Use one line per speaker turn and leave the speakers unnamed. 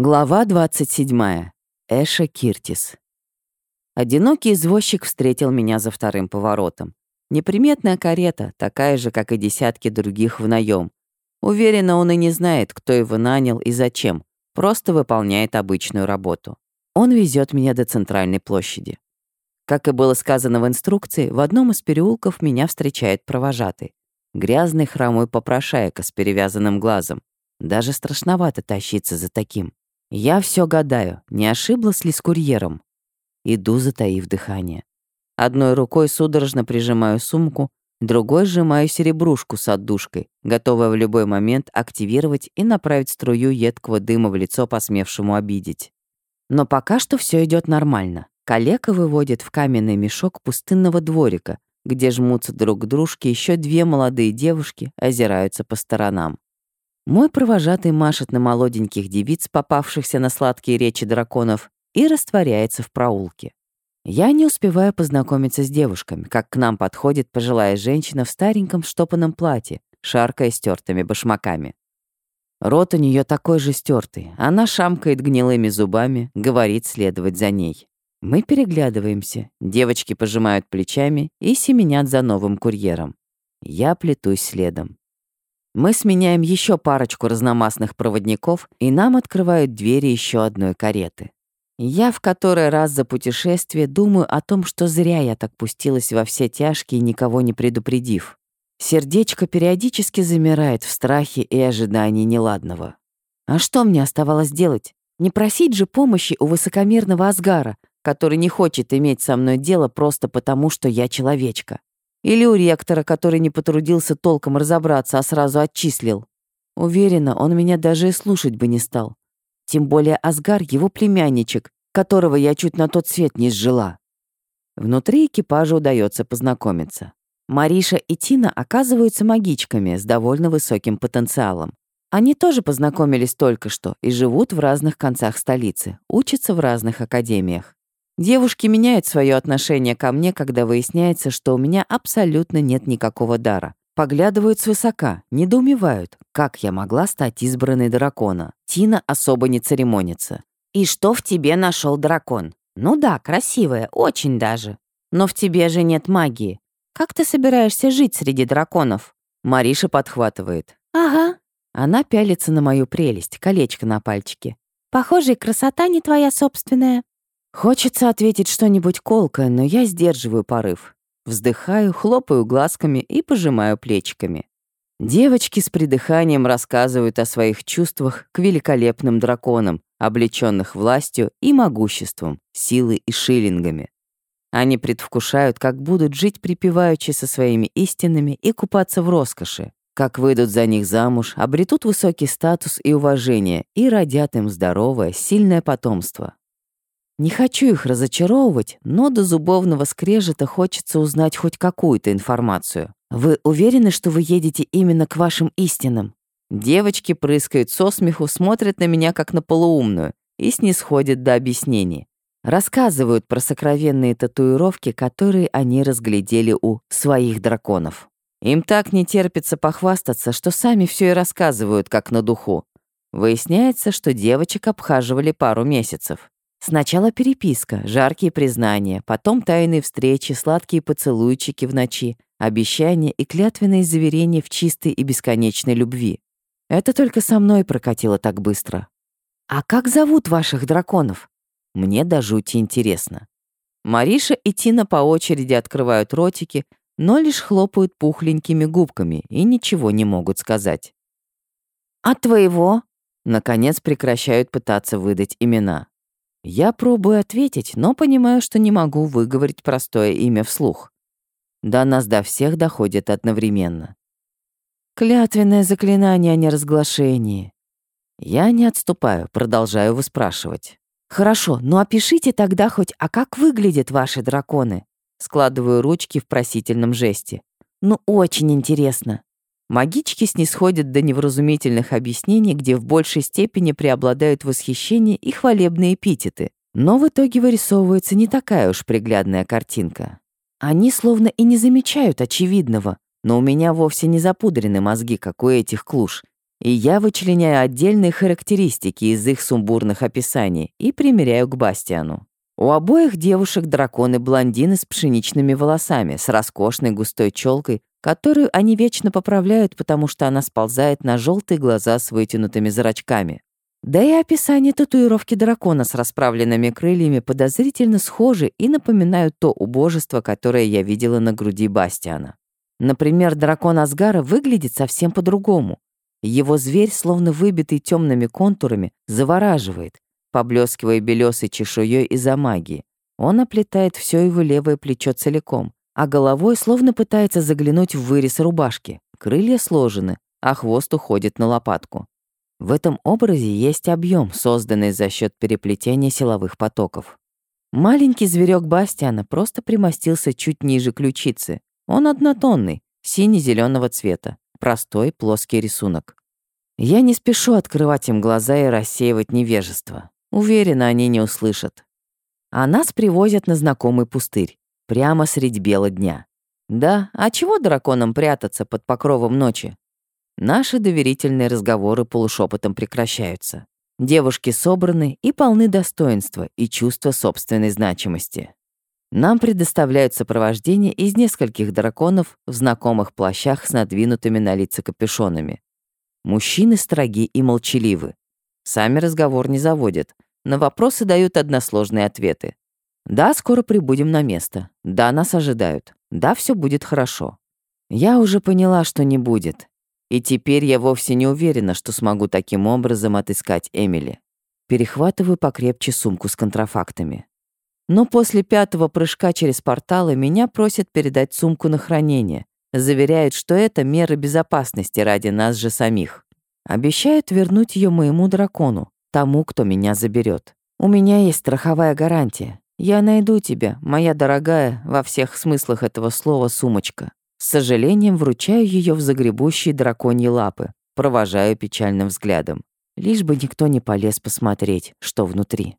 Глава 27. Эша Киртис. Одинокий извозчик встретил меня за вторым поворотом. Неприметная карета, такая же, как и десятки других в наем. Уверена, он и не знает, кто его нанял и зачем, просто выполняет обычную работу. Он везет меня до центральной площади. Как и было сказано в инструкции, в одном из переулков меня встречает провожатый. Грязный хромой попрошайка с перевязанным глазом. Даже страшновато тащиться за таким. Я все гадаю, не ошиблась ли с курьером. Иду, затаив дыхание. Одной рукой судорожно прижимаю сумку, другой сжимаю серебрушку с отдушкой, готовая в любой момент активировать и направить струю едкого дыма в лицо посмевшему обидеть. Но пока что все идет нормально. Калека выводит в каменный мешок пустынного дворика, где жмутся друг к дружке еще две молодые девушки, озираются по сторонам. Мой провожатый машет на молоденьких девиц, попавшихся на сладкие речи драконов, и растворяется в проулке. Я не успеваю познакомиться с девушками, как к нам подходит пожилая женщина в стареньком штопанном платье, шаркая стертыми башмаками. Рот у нее такой же стертый. Она шамкает гнилыми зубами, говорит следовать за ней. Мы переглядываемся, девочки пожимают плечами и семенят за новым курьером. Я плетусь следом. Мы сменяем еще парочку разномастных проводников, и нам открывают двери еще одной кареты. Я в который раз за путешествие думаю о том, что зря я так пустилась во все тяжкие, никого не предупредив. Сердечко периодически замирает в страхе и ожидании неладного. А что мне оставалось делать? Не просить же помощи у высокомерного Асгара, который не хочет иметь со мной дело просто потому, что я человечка. Или у ректора, который не потрудился толком разобраться, а сразу отчислил. Уверена, он меня даже и слушать бы не стал. Тем более Асгар — его племянничек, которого я чуть на тот свет не сжила. Внутри экипажа удается познакомиться. Мариша и Тина оказываются магичками с довольно высоким потенциалом. Они тоже познакомились только что и живут в разных концах столицы, учатся в разных академиях. Девушки меняют свое отношение ко мне, когда выясняется, что у меня абсолютно нет никакого дара. Поглядывают свысока, недоумевают, как я могла стать избранной дракона. Тина особо не церемонится. «И что в тебе нашел дракон? Ну да, красивая, очень даже. Но в тебе же нет магии. Как ты собираешься жить среди драконов?» Мариша подхватывает.
«Ага».
Она пялится на мою прелесть, колечко на пальчике.
«Похоже, и красота не твоя собственная».
Хочется ответить что-нибудь колкое, но я сдерживаю порыв. Вздыхаю, хлопаю глазками и пожимаю плечиками. Девочки с придыханием рассказывают о своих чувствах к великолепным драконам, облеченных властью и могуществом, силой и шиллингами. Они предвкушают, как будут жить припеваючи со своими истинами и купаться в роскоши, как выйдут за них замуж, обретут высокий статус и уважение и родят им здоровое, сильное потомство. Не хочу их разочаровывать, но до зубовного скрежета хочется узнать хоть какую-то информацию. Вы уверены, что вы едете именно к вашим истинам? Девочки прыскают со смеху, смотрят на меня как на полуумную и снисходят до объяснений. Рассказывают про сокровенные татуировки, которые они разглядели у своих драконов. Им так не терпится похвастаться, что сами все и рассказывают, как на духу. Выясняется, что девочек обхаживали пару месяцев. Сначала переписка, жаркие признания, потом тайные встречи, сладкие поцелуйчики в ночи, обещания и клятвенные заверения в чистой и бесконечной любви. Это только со мной прокатило так быстро. А как зовут ваших драконов? Мне до жути интересно. Мариша и Тина по очереди открывают ротики, но лишь хлопают пухленькими губками и ничего не могут сказать.
«А твоего?»
Наконец прекращают пытаться выдать имена. Я пробую ответить, но понимаю, что не могу выговорить простое имя вслух. До нас до всех доходит одновременно. Клятвенное заклинание о неразглашении. Я не отступаю, продолжаю выспрашивать. «Хорошо, но опишите тогда хоть, а как выглядят ваши драконы?» Складываю ручки в просительном жесте. «Ну, очень интересно». Магички снисходят до невразумительных объяснений, где в большей степени преобладают восхищение и хвалебные эпитеты. Но в итоге вырисовывается не такая уж приглядная картинка. Они словно и не замечают очевидного, но у меня вовсе не запудрены мозги, как у этих клуш. И я вычленяю отдельные характеристики из их сумбурных описаний и примеряю к Бастиану. У обоих девушек драконы-блондины с пшеничными волосами, с роскошной густой челкой, которую они вечно поправляют, потому что она сползает на желтые глаза с вытянутыми зрачками. Да и описание татуировки дракона с расправленными крыльями подозрительно схожи и напоминают то убожество, которое я видела на груди Бастиана. Например, дракон Асгара выглядит совсем по-другому. Его зверь, словно выбитый темными контурами, завораживает, поблескивая белесой чешуей из-за магии. Он оплетает все его левое плечо целиком, а головой словно пытается заглянуть в вырез рубашки. Крылья сложены, а хвост уходит на лопатку. В этом образе есть объем, созданный за счет переплетения силовых потоков. Маленький зверек Бастиана просто примостился чуть ниже ключицы. Он однотонный, сине-зеленого цвета, простой плоский рисунок. Я не спешу открывать им глаза и рассеивать невежество. Уверена, они не услышат. А нас привозят на знакомый пустырь, прямо средь бела дня. Да, а чего драконам прятаться под покровом ночи? Наши доверительные разговоры полушепотом прекращаются. Девушки собраны и полны достоинства и чувства собственной значимости. Нам предоставляют сопровождение из нескольких драконов в знакомых плащах с надвинутыми на лица капюшонами. Мужчины строги и молчаливы. Сами разговор не заводят. На вопросы дают односложные ответы. Да, скоро прибудем на место. Да, нас ожидают. Да, все будет хорошо. Я уже поняла, что не будет. И теперь я вовсе не уверена, что смогу таким образом отыскать Эмили. Перехватываю покрепче сумку с контрафактами. Но после пятого прыжка через порталы меня просят передать сумку на хранение. Заверяют, что это меры безопасности ради нас же самих. Обещают вернуть ее моему дракону, тому, кто меня заберет. У меня есть страховая гарантия. Я найду тебя, моя дорогая, во всех смыслах этого слова сумочка. С сожалением вручаю ее в загребущие драконьи лапы, провожаю печальным взглядом. Лишь бы никто не полез посмотреть, что внутри.